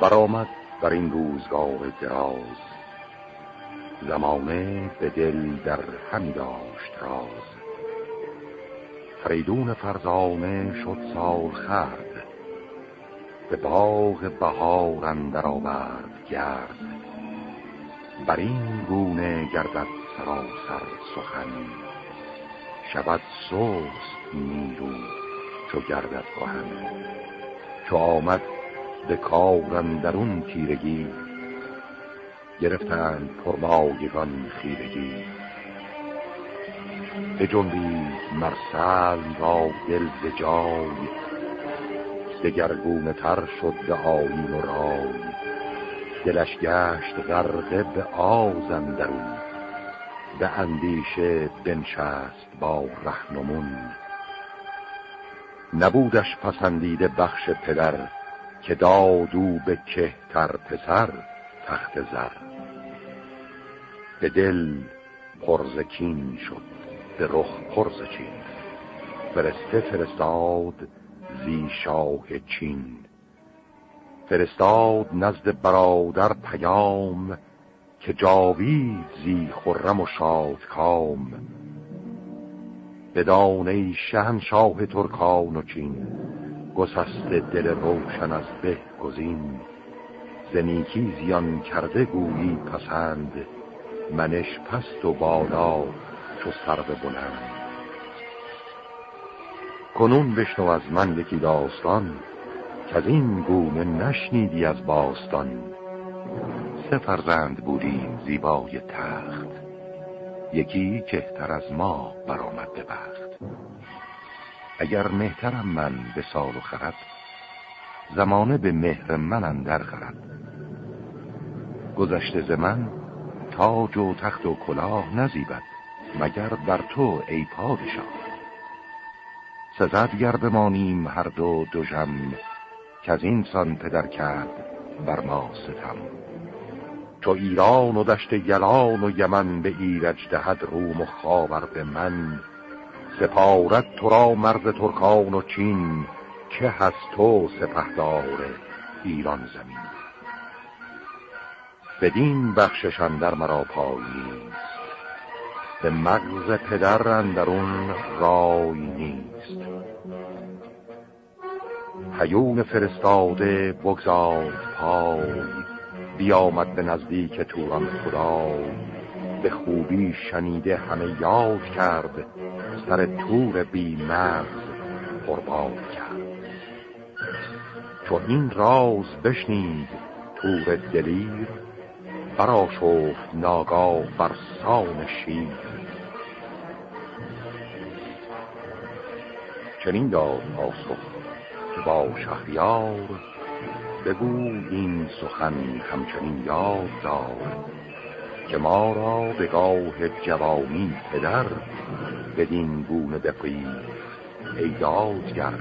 برآمد بر این روزگار دراز. زمانه به دل در همی داشت راز. فریدون فرزانه شد سال خرد. به باغ بهار اندر آورد گرد. بر این گونه گردد سراسر سخن. شود سوست نیرو چو گردد کهن چو آمد به کارم درون تیرگی گرفتند پرمایگان خیرگی. به جنبی مرسل را دل ز جای دگرگونه تر شد به آیین و رای. دلش گشت غرقه به آزم درون به اندیشه بنشست با رهنمون. نبودش پسندیده بخش پدر که دادو به کهتر پسر تخت زر. به دل پرزکین شد به رخ پرزکین. فرسته فرستاد زی شاه چین. فرستاد نزد برادر پیام که جاوید زی خرم و شاد کام بدانه شهنشاه ترکان و چین. گسست دل روشن از به گزین. زنیکی زیان کرده گویی پسند. منش پست و بالا چو سر بلند. کنون بشنو از من یکی داستان که از این گونه نشنیدی از باستان. سه فرزند بودیم زیبای تخت یکی کهتر از ما برآمد به بخت. اگر مهترم من به سال و خرد زمانه به مهر من اندر خرد. گذشته ز من تاج و تخت و کلاه نزیبد مگر بر تو ای پادشاه. سزد گر بمانیم هر دو دو جم که از این سان پدر کرد بر ما ستم. چو ایران و دشت یلان و یمن به ایرج دهد روم و خاور به من سپارت تو را مرز ترکان و چین که هست تو سپهدار ایران زمین. بدین بخششان در مرا پایی به مغز پدر اندرون رای نیست. هیون فرستاده بگذار پای بیامد به نزدیک توران خدا به خوبی شنیده همه یاد کرد سر تور بی مغز قربان کرد. چون این راز بشنید تور دلیر برا شفت ناگاه بر سان شیر. چنین داد پاسخ که با شهریار بگو این سخن همچنین یاد دار. که ما را به گاه جوانی پدر بدین گونه بقی ای دادگر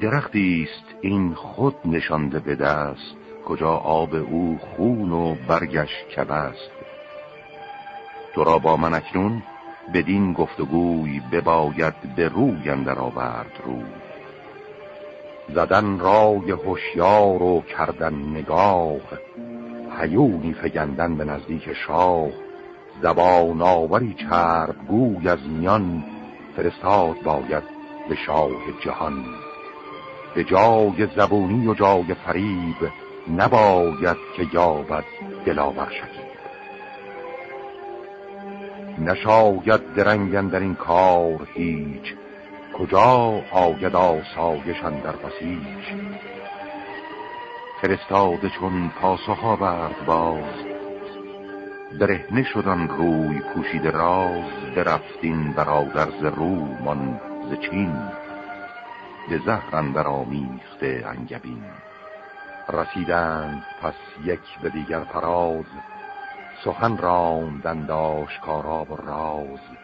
درختی است این خود نشانده به دست کجا آب او خون و برگش کبست. تو را با من اکنون بدین گفتگوی بباید به روی اندر آورد روی. زدن رای هوشیار و کردن نگاه. هیونی فگندن به نزدیک شاه. زبان آوری چرب گوی از میان. فرستاد باید به شاه جهان. به جای زبونی و جای فریب نباید که یابد دلاور شکیب. نشاید درنگن در این کار هیچ. کجا آید آسایشن در بسیج؟ فرستاده چون پاسخ آورد باز برهنه شدن روی پوشیده راز برفتین برادر ز رومان ز چین به زهر اندر آمیخته انگبین. رسیدند پس یک به دیگر فراز سخن راندند آشکارا و راز.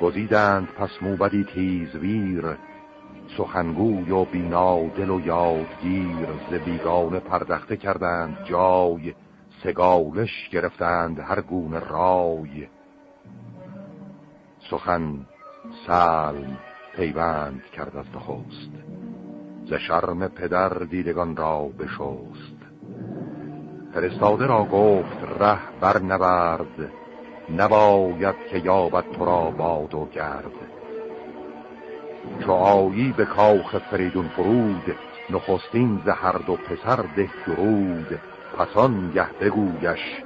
گزیدند پس موبدی تیزویر سخنگوی و بینادل و یادگیر ز بیگانه پردخته کردند جای سگالش گرفتند هر گونه رای. سخن سلم پیوند کرد از نخست ز شرم پدر دیدگان را بشست. فرستاده را گفت ره بر نبرد نباید که یابد تو را باد و گرد. چو آیی به کاخ فریدون فرود نخستین ز هر دو پسر ده درود پسان گه بگویش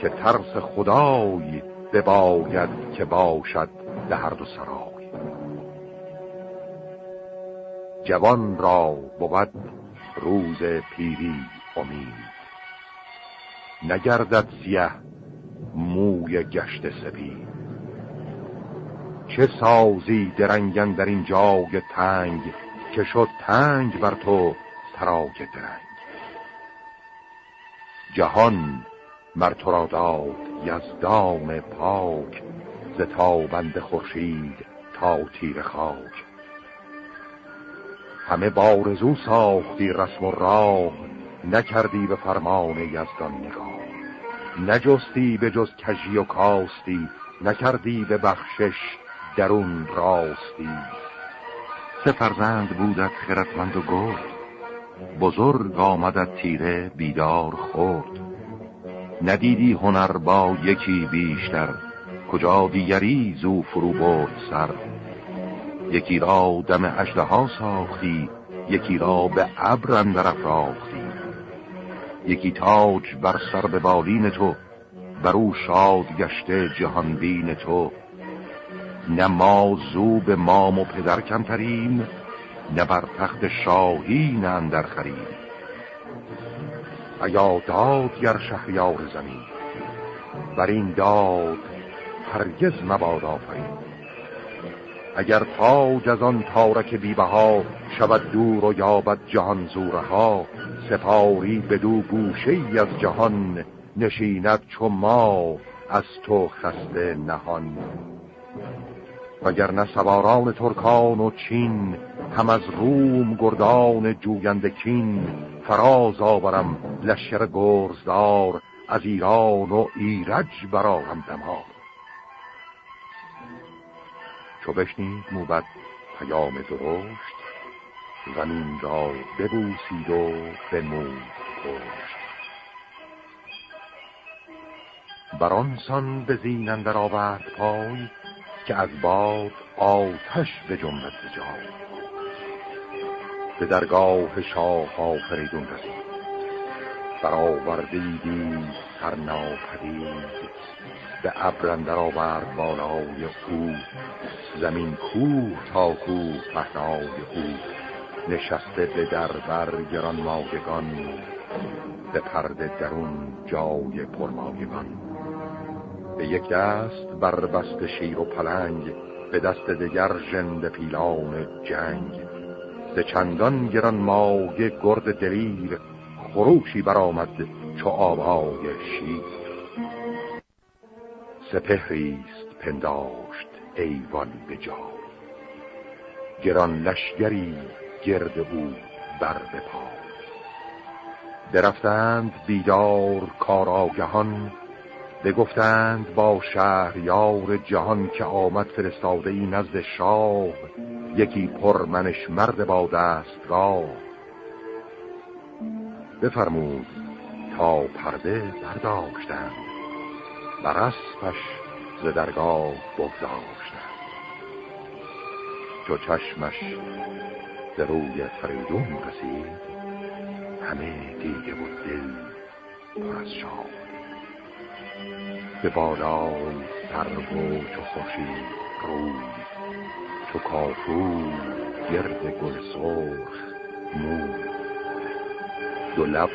که ترس خدای بباید که باشد به هر دو سرای. جوان را بود روز پیری امید. نگردد سیه موی گشت سپید. چه سازی درنگن در این جاگ تنگ که شد تنگ بر تو تراگ درنگ. جهان مر تو را داد یزدان پاک ز تابند خورشید تا تیر خاک. همه بارزو ساختی رسم و راه نکردی به فرمان یزدان نگاه. نجستی به جز کجی و کاستی نکردی به بخشش درون راستی. سه فرزند بودت خردمند و گرد بزرگ آمدت تیره بیدار خورد ندیدی هنر با یکی بیشتر کجا دیگری زو فرو برد سر. یکی را دم ها ساختی یکی را به ابر اندر افراختی. یکی تاج بر سر به بالین تو بر او شاد گشته جهانبین تو. نه ما زو به مام و پدر کمتریم نه بر تخت شاهی نه اندر خریم. ایا داد گر شهریار زمین بر این داد هرگز مباد آفرین. اگر تاج از آن تارک بیبها شود دور و یابد جهان زورها سپاری بدو گوشه ای از جهان نشیند چو ما از تو خسته نهان. وگر سواران ترکان و چین هم از روم گردان جویند کین فراز آورم لشکر گرزدار از ایران و ایرج برارم دمار. چو بشنید موبت پیام درشت زمین را ببوسید و بمود کشت. برانسان به زین اندر آورد پای که از باد آتش به جنبت جای به درگاه شاه آفریدون رسید. برآوردیدی سر ناپدید به ابر اندر آورد بالای او. زمین کوه تا کوه پهنای او. نشسته به دربر گران ماگگان به پرده درون جای پرمایگان. به یک دست بر بست شیر و پلنگ به دست دگر ژنده پیلان جنگ. به چندان گران ماگه گرد دلیر خروشی برآمد چو آبای شیر. سپهریست پنداشت ایوان به جا گران لشگری گرد او بر پا درفتند بیدار کاراگهان بگفتند با شهریار جهان که آمد فرستاده ای نزد شاه یکی پرمنش مرد با دستگاه. بفرمود تا پرده برداشتند بر اسپش ز درگاه بگذاشتند. چو چشمش ز روی فریدون رسید. همه دیگه و دل پر از شاد. به بالای سر و چو خوشی روی چو کافو گرد گل سرخ موی. دو لب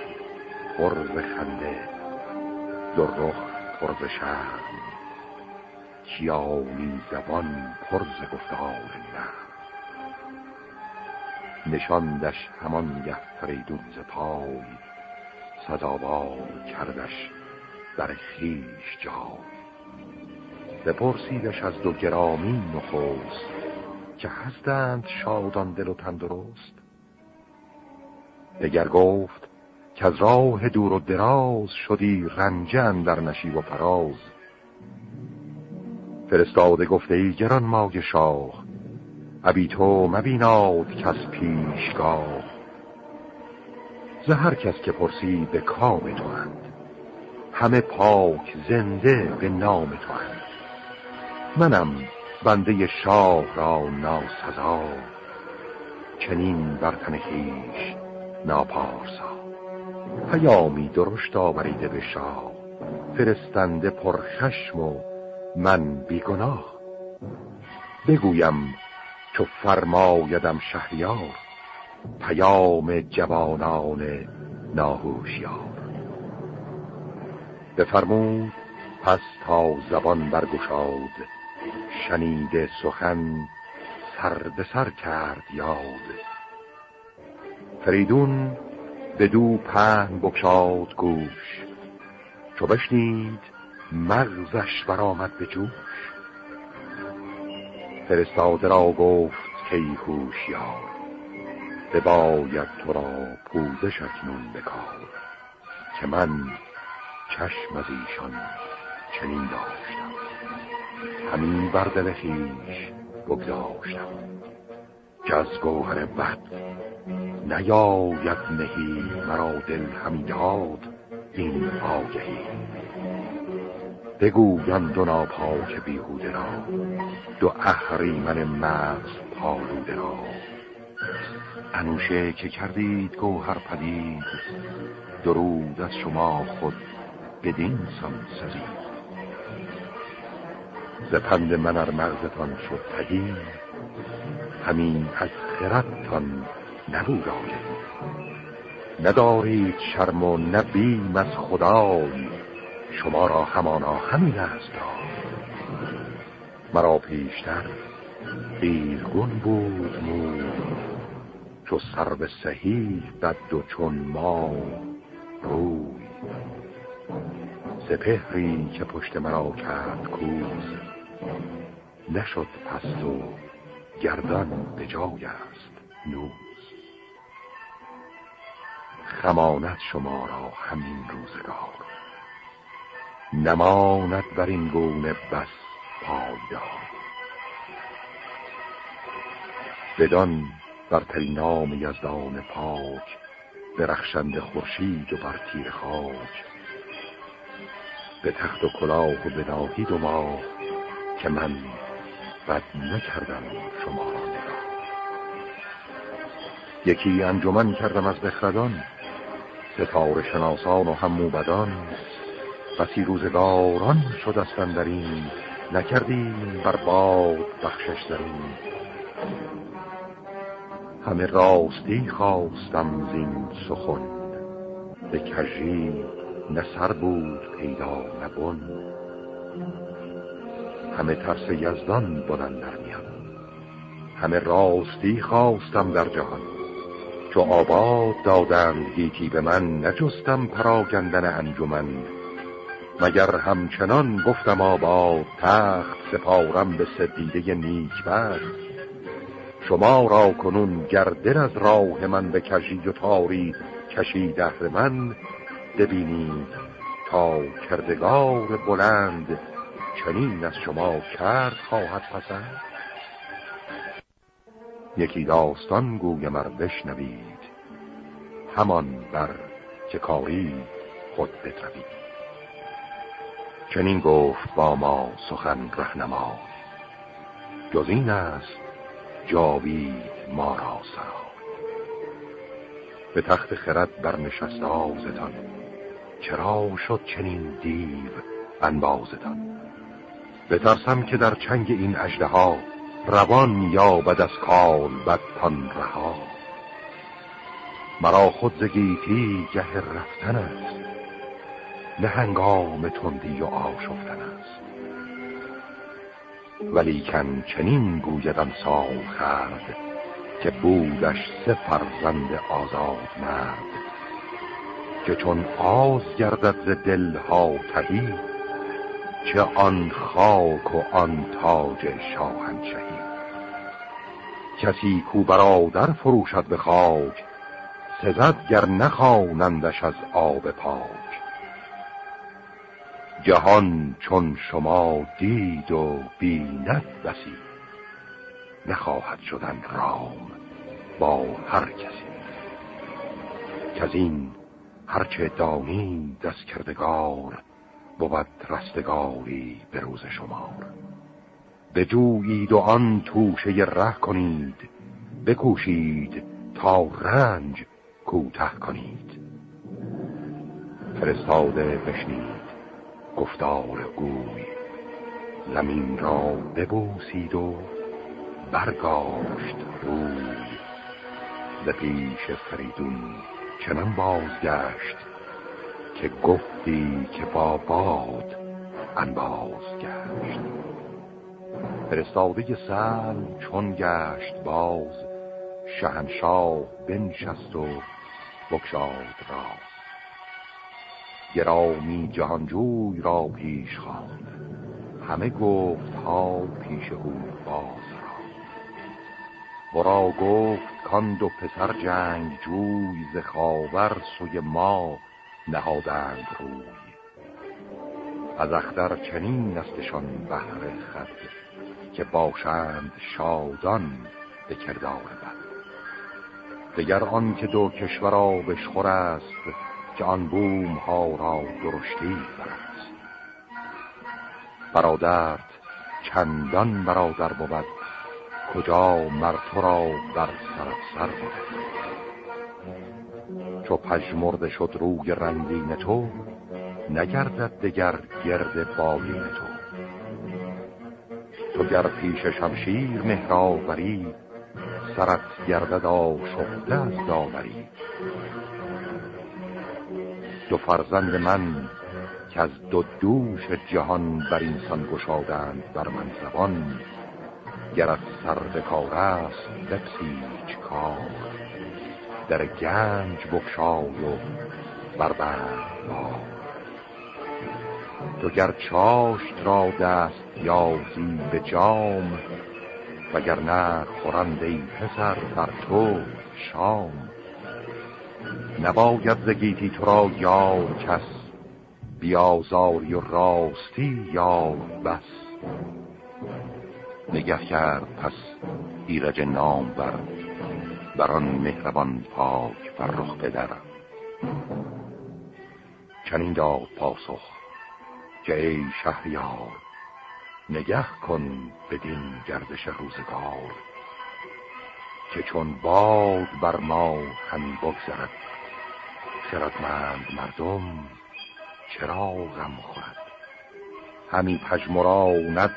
پرز خنده دو رخ پرز شرم. کیانی زبان پرز گفتار نه نشاندش همان گه فریدون ز پای سزاوار کردش در خیش جا بپرسیدش از دو گرامی نخوست که هستند شادان دل و تندرست. دگر گفت که از راه دور و دراز شدی رنجن در نشیب و فراز. فرستاده گفته ای گران ماگ شاه ابی تو مبیناد کس پیشگاه. ز هر کس که پرسی به کام تو هند همه پاک زنده به نام تو هند منم بنده شاه را ناسزا چنین بر تن ناپارسا. پیامی درشت آوریده به شاه فرستنده پرخشم و من بیگناه. بگویم چو فرمایدم شهریار پیام جوانان ناهوشیار. بفرمود پس تا زبان برگشاد شنیده سخن سر به سر کرد یاد. فریدون به دو پهن بکشاد گوش چو بشنید مغزش برآمد به جوش. فرستاده را گفت که هوشیار بباید تو را پوزش اکنون بکار که من چشم از ایشان چنین داشتم. همین بر دل خیش بگذاشتم که از گوهر بد نیاید نهی مرا دل همی داد این آگهی. بگویم دو ناپاک بیهوده را. دو اهریمن مغز پالوده را. انوشه که کردید گوهر پدید درود از شما خود بدین سان سزید. ز پند من مغزتان شد پدید همین از خردتان نبود آید. ندارید شرم و نبیم از خدای. شما را همانا همین است. مرا پیشتر دیرگون بود مور چو سر به سهی بد و چون ما روی. سپهری که پشت مرا کرد کوز. نشد پست و گردن به جای است نوز. خمانت شما را همین روزگار. نماند بر این گونه بس پایدار. بدان برترین نام یزدان پاک درخشند خورشید و بر تیر خاک. به تخت و کلاه و به و ما که من بد نکردم شما را. یکی انجمن کردم از بخردان ستاره شناسان و هم موبدان. بسی روزگاران شدستن در این نکردیم بر باد بخشش این همه راستی خواستم زین سخن. به کجی نه سر بود پیدا نبون همه ترس یزدان بودن در میان. همه راستی خواستم در جهان. چو آباد دادند گیتی به من نجستم پراگندن انجمن. مگر همچنان گفتم آباد تخت سپارم به سدیده نیک بست شما را کنون گردن از راه من به کشید و تاری کشید دهر من ببینید تا کردگار بلند چنین از شما کرد خواهد پسند؟ یکی داستان گویم ار بشنوید همان بر که کاری خود بتروید. چنین گفت با ما سخن رهنما. جز این است جاوید ما را سرا. به تخت خرد برنشست آزتان چرا شد چنین دیو انبازتان؟ بترسم که در چنگ این اجده ها روان یابد از کال بدتان رها. مرا خود زگیتی گه رفتن است. نه هنگام تندی و آشفتن است. ولیکن چنین گویدم سال خرد که بودش سه فرزند آزاد مرد که چون آز گردد ز دلها تهی چه آن خاک و آن تاج شاهنشهی. کسی کو برادر فروشد به خاک سزد گر نخوانندش از آب پاک. جهان چون شما دید و بیند بسی. نخواهد شدن رام با هر کسی. که از این هرچه دانید از کردگار بود رستگاری به روز شمار. بجویید و آن توشه ره کنید بکوشید تا رنج کوته کنید. فرستاده بشنید. گفتار گوی زمین را ببوسید و برگاشت روی. ز پیش فریدون چنان بازگشت که گفتی که با باد انباز گشت فرستاده سلم چون گشت باز شهنشاه بنشست و بکشاد راز گرامی جهانجوی را پیش خواند. همه گفت ها پیش او باز را. برا گفت کان دو پسر جنگ جوی ز خاور سوی ما نهادند روی. از اختر چنین استشان بهر خد که باشند شادان به کردار بد. دگر آن که دو کشور آبش خور است که آن بوم ها را درشتی برست. برادرت چندان برادر بود کجا مر تو را بر سر سر بود؟ چو پژمرده شد روی رنگین تو نگردد دگر گرد بالین تو. تو گر پیش شمشیر مهراوری سرت گردد آشفته از داوری. دو فرزند من که از دو دوش جهان بر اینسان گشادند بر من زبان گر از سر به کار است بپسیج کار. در گنج بخشای و بربند بار تو گر چاشت را دست یازی به جام وگر نه خورند ای پسر بر تو شام. نباید زگیتی تو را یار کس. بیازاری و راستی یار بس. نگه کرد پس ایرج نام بر بران مهربان پاک فرخ پدر. چنین داد پاسخ که ای شهریار نگه کن بدین گردش روزگار که چون باد بر ما همی بگذرد. خردمند مردم چرا غم خورد. همی پژمراند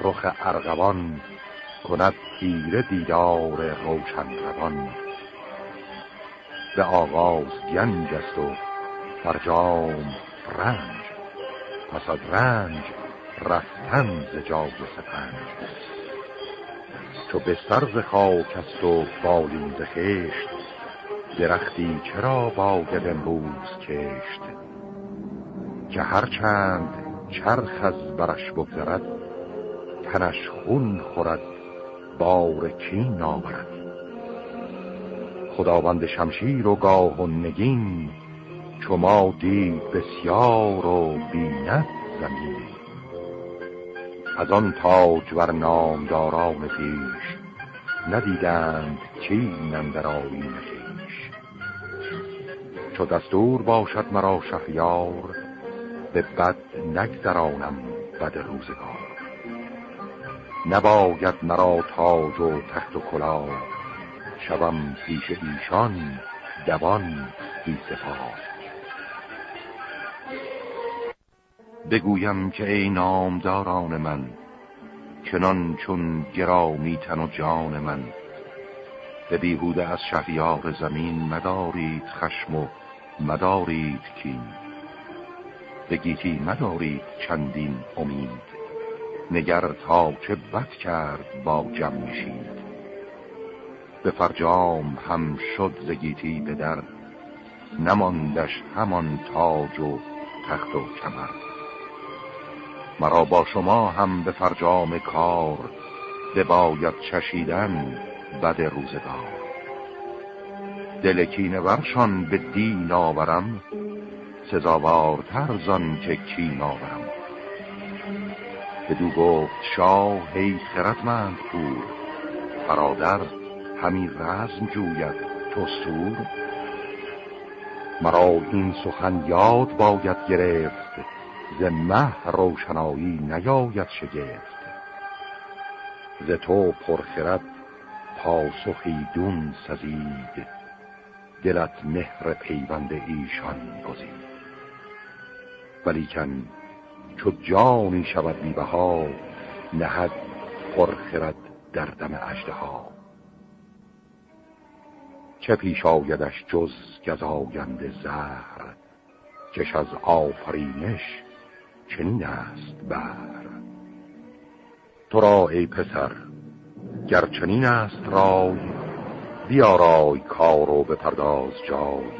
رخ ارغوان کند تیره دیدار روشن روان. به آغاز گنج است و فرجام رنج. پس از رنج رفتن ز جای سپنج. چو به سرز خاک است و بالین ز خشت. درختی چرا باید امروز کشت؟ که هرچند چرخ از برش بگذرد تنش خون خورد بار کین آورد. خداوند شمشیر و گاه و نگین چو ما دید بسیار و بیند زمین. از آن تاج ور نامداران پیش ندیدند چین اندر آیین چو دستور باشد مرا شهریار به بد نگذرانم بد روزگار. نباید مرا تاج و تخت و کلاه شوم پیش ایشان دوان بی سپاه. بگویم که ای نامداران من چنان چون گرامی تن و جان من به بیهوده از شهریار زمین مدارید خشم و مدارید کین. به گیتی مدارید چندین امید. نگر تا چه بد کرد با جمع میشید به فرجام هم شد زگیتی به در نماندش همان تاج و تخت و کمر. مرا با شما هم به فرجام کار باید چشیدن بد روزگار. دلکین ورشان به دین آورم سزاوارتر زان که کین آورم. بدو گفت شاه هی خردمند پور برادر همی رزم جوید تو سور. مرا این سخن یاد باید گرفت ز مه روشنایی نیاید شگفت. ز تو پرخرد پاسخی دون سزید. دلت مهر پیوند ایشان گزید ولیکن چو جانی شود بیبها نهد پرخرد در دم ها چه پیش آیدش جز گزاینده زهر کش از آفرینش چنین است بر تو را ای پسر گرچنین است رای بیارای کارو به پرداز جای.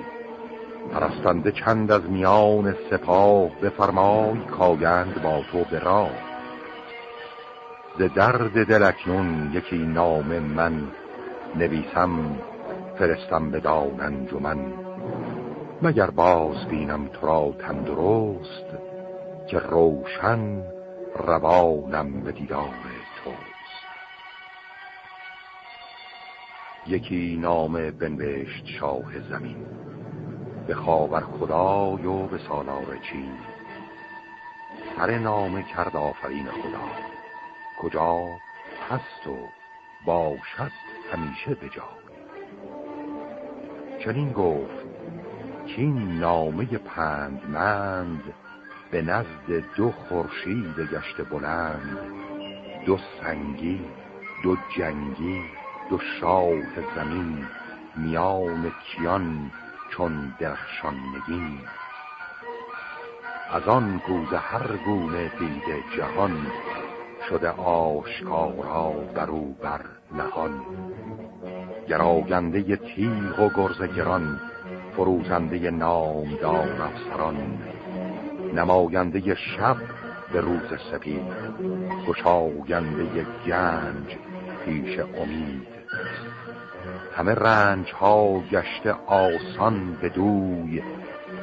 پرستنده چند از میان سپاه بفرمای کایند با تو به راه. ز درد دلکنون یکی نام من نویسم فرستم به من مگر باز بینم تو را تندرست که روشن روانم به دیدار. یکی نام بنوشت شاه زمین. به خاور خدای و به سالار چین. سر نامه کرد آفرین خدا. کجا هست و باشد همیشه به چنین گفت که این نامه پندمند به نزد دو خورشید گشت بلند. دو سنگی دو جنگی دو شاه زمین میان کیان چون درخشان نگین از آن گوزه هر گونه دیده جهان شده آشکارا برو بر نهان. گراگنده تیغ و گرز گران فروزنده نامدار افسران. نماینده شب به روز سپید گشاینده گنج پیش امید. همه رنج ها گشته آسان به دوی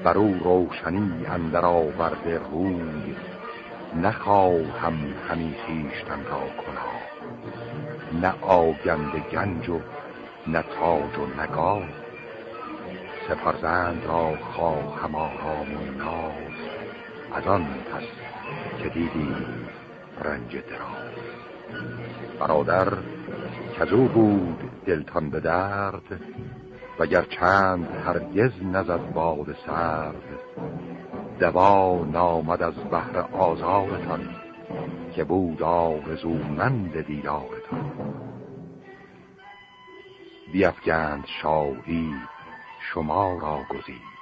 بر او روشنی اندر آورده روی. نخواهم همی خیشتن را کنا. نه آگند گنج و نه تاج و نگاه سپرزند را خواهم آرام و ناز از آن پس که دیدی رنج دراز. برادر کزو بود دلتان به درد وگر چند هرگز نزد باد سرد. دوا نامد از بحر آزارتان که بود آرزومند دیدارتان. بیفگند شاهی شما را گزید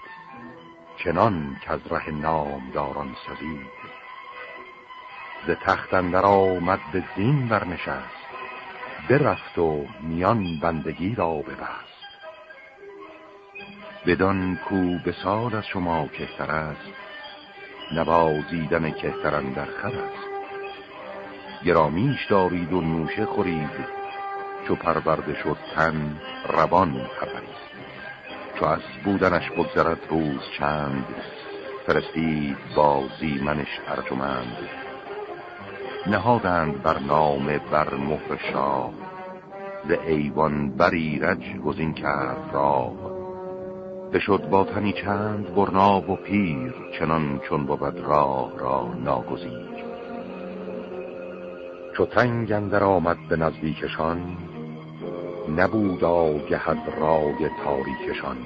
چنان که از ره نامداران سزید. ز تخت اندر آمد به زین برنشست برفت و میان بندگی را ببست. بدان کو به سال از شما کهتر است نوازیدن کهتران در خر است. گرامیش دارید و نوشه خورید چو پرورده شد تن روان پرورید چو از بودنش بگذرد روز چند فرستید با زیمنش ارجمند. نهادند بر نام بر مهر شاه. ز ایوان بری رج گزین کرد راه. بشد با تنی چند برناب و پیر چنان چون بود راه را ناگزیر. چو تنگ اندر آمد به نزدیکشان نبود آگهد رای تاریکشان.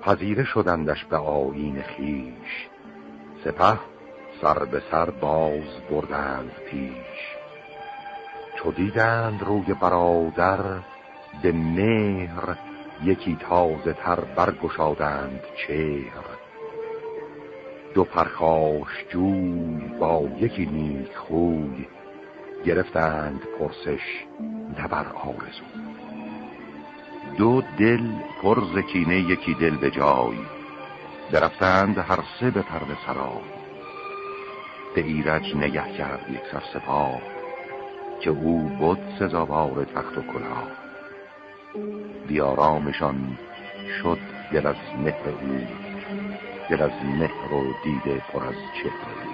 پذیره شدندش به آیین خیش سپه سر به سر باز بردند پیش. چو دیدند روی برادر به مهر یکی تازه تر برگشادند چهر. دو پرخاش جوی با یکی نیک خوی گرفتند پرسش نبر آرزو. دو دل پر زکینه یکی دل به جای. درفتند هر سه به پرده سرای. به ایرج نگه کرد یک سر سپاه که او بود سزاوار تخت و کلاه. بیارامشان شد دل از مهر او دل از مهر و دیده پر از چهره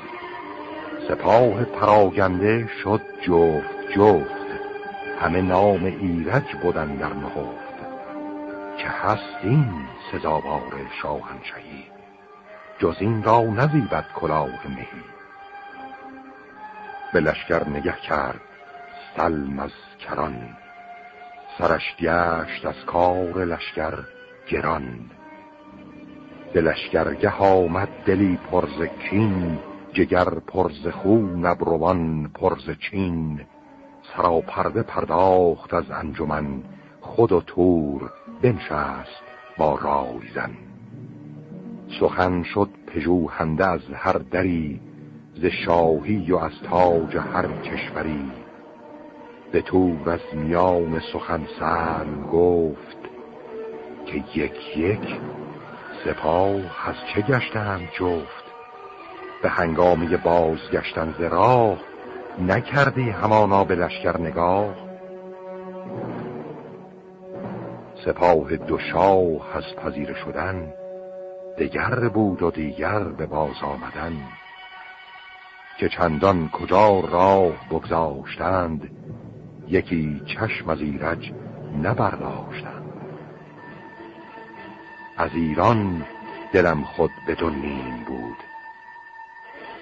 سپاه پراگنده شد جفت جفت. همه نام ایرج بودن در نهفت. که هست این سزاوار شاهنشهی جز این را نزیبد کلاه مهی. به لشکر نگه کرد. سلم از کران. سرش گشت از کار لشکر گران به لشکرگه آمد دلی پرز کین جگر پرز خون ابروان پرز چین. سرا پرده پرداخت از انجمن خود و تور بنشست با رایزن سخن شد پژوهنده از هر دری ز شاهی و از تاج هر کشوری. به تور از میان سخن سن گفت که یک یک سپاه از چه گشتند جفت. به هنگامی بازگشتن ز راه نکردی همانا به لشکر نگاه. سپاه دو شاه از پذیر شدن دگر بود و دیگر به باز آمدن. که چندان کجا راه بگذاشتند یکی چشم از ایرج نبرداشتند. از ایران دلم خود به نیم بود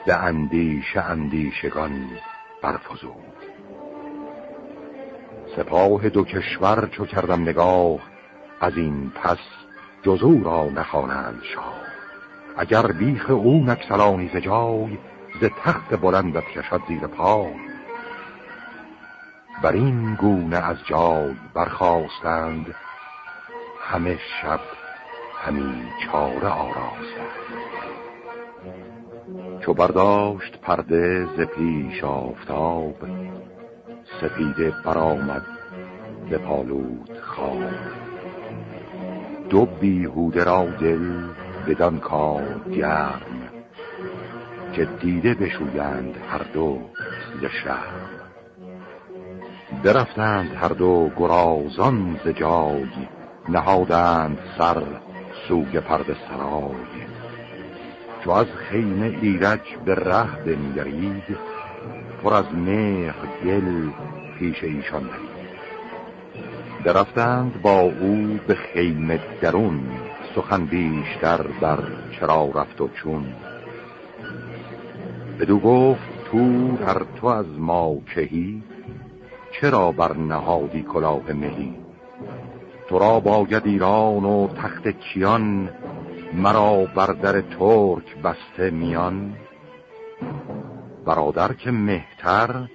به اندیشه اندیشگان برفزود. سپاه دو کشور چو کردم نگاه از این پس جزو را نخوانند شاه. اگر بیخ او نکسلانی ز جای ز تخت بلندت کشد زیر پای بر این گونه از جای برخواستند همه شب همین چاره آراستند. چو برداشت پرده ز پیش آفتاب سپیده برآمد به پالود خواب. دو بیهوده را دل بدان کار گرم که دیده بشویند هر دو ز شهر. برفتند هر دو گرازان ز جای نهادند سر سوی پرده سرای. چو از خیمه ایرج به ره بنگرید پر از مهر گل پیش ایشان درید. برفتند با او به خیمه درون سخن بیشتر بر چرا رفت و چون. بدو گفت تو هر تو از ما کهی؟ چرا بر نهادی کلاه مهی تو را باید ایران و تخت کیان مرا بر در ترک بسته میان. برادر که مهتر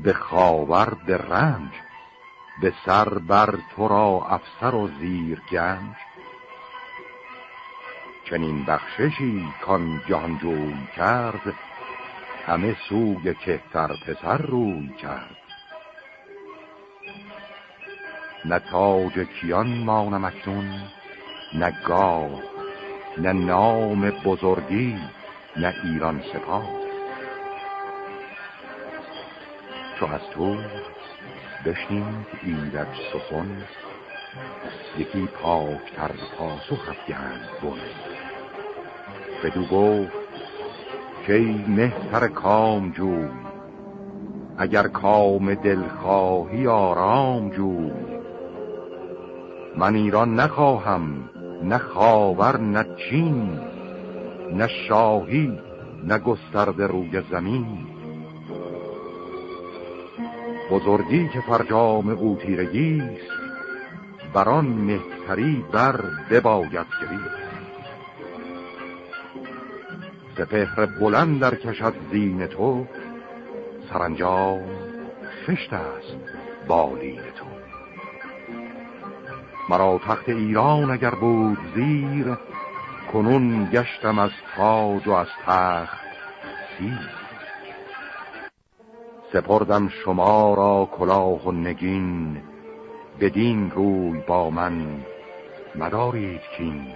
به خاور به رنج به سر بر تو را افسر و زیر گنج. چنین بخششی کان جهانجوی کرد همه سوی کهتر پسر روی کرد. نه تاج کیان مانم اکنون نه گاه نه نام بزرگی نه ایران سپاه. چو از تو بشنید ایرج سخن یکی پاکتر پاسخ افگند بن. بدو گفت که مهتر کام جوی اگر کام دلخواهی آرام جوی. من ایران نخواهم نه خاور نه چین نه شاهی نه گسترده روی زمین. بزرگی که فرجام او تیرگیست بران مهتری بر بباید گریست. سپهر بلند در کشد زین تو سرانجام خشت است بالین تو. مرا تخت ایران اگر بود زیر کنون گشتم از تاج و از تخت سیر. سپردم شما را کلاه و نگین بدین روی با من مدارید کین.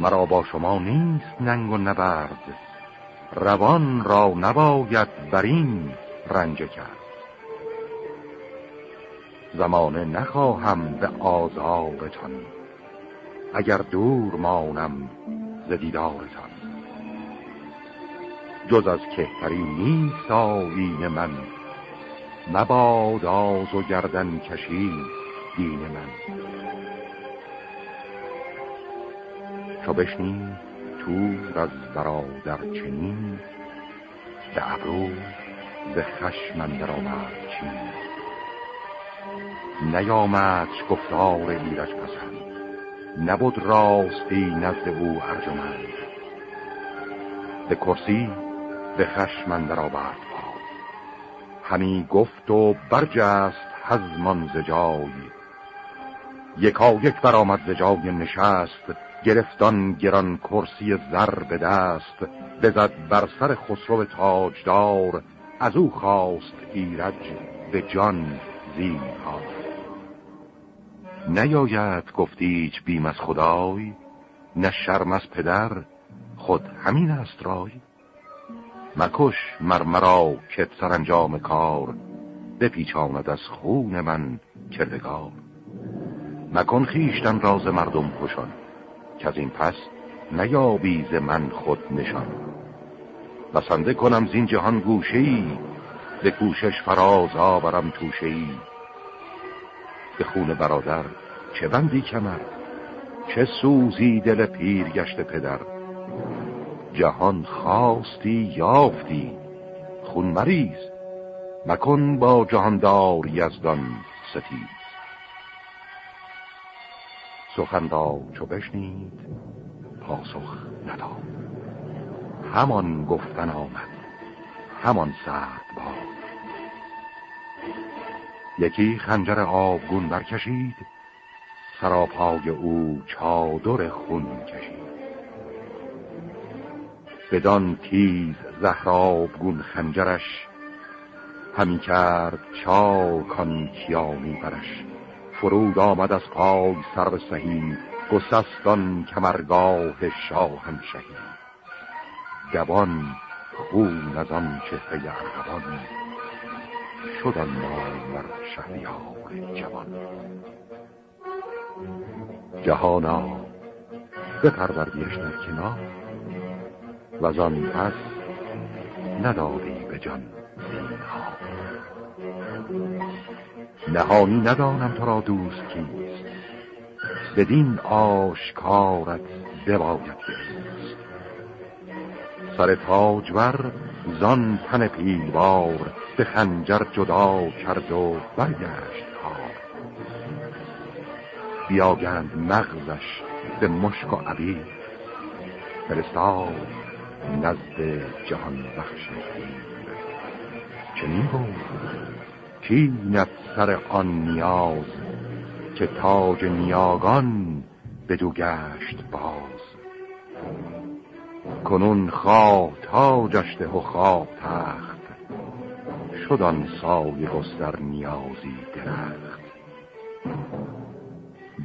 مرا با شما نیست ننگ و نبرد. روان را نباید بر این رنجه کرد. زمانه نخواهم به آزارتان اگر دور مانم ز دیدارتان. جز از کهتری نیست آین من. مباد آز و گردن کشی دین من. چو بشنید تور از برادر چنین به ابرو به خشم اندر آورد چین. نیامد گفتار ایرج پسند نبود راستی نزد او ارجمند. به کرسی به خشم اندر آورد همی گفت و برجست هزمان زجای یکا یک برآمد زجای نشست گرفتان گران کرسی زر به دست بزد بر سر خسرو تاجدار از او خواست ایرج به جان ها نیاید گفتیچ بیم از خدای نه شرم از پدر خود همین است رای. مکش مرمرا کت سرانجام کار بپیچاند از خون من کردگار. مکن خیشتن راز مردم کشان که از این پس نیابی ز من خود نشان. بسنده کنم زین جهان گوشه ای به کوشش فراز آورم توشه ای به خون برادر چه بندی کمر؟ چه سوزی دل پیر گشت پدر؟ جهان خواستی یافتی خون مریض مکن با جهاندار یزدان ستیز. سخن را چو بشنید پاسخ نداد. همان گفتن آمد همان سرد باد. یکی خنجر آبگون برکشید سراپای او چادر خون کشید. بدان تیز زهرابگون خنجرش همی کرد چاکان کیانی برش. فرود آمد از پای سر سهی گسستان کمرگاه شاهم شهید گبان خون از آن چهره ارغوان شد آن نامور شهریار جوان. جهانا بپروردیش در کنار و آن پس نداری به جان. نهانی ندانم تو را دوست کیست. بدین آشکارت بباید گریست سر تاجور زان تن پیلوار به خنجر جدا کرد و برگشت کار. بیاگند مغزش به مشک و عبید فرستاد نزد جهان بخش چنین بود کینت سر آن نیاز که تاج نیاگان بدو گشت باز. کنون خواه تاجش و خواه تخت شد آن سایه گستر نیازی درخت.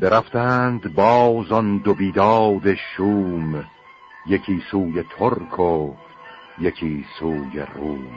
برفتند باز آن دو بیداد شوم یکی سوی ترک و یکی سوی روم.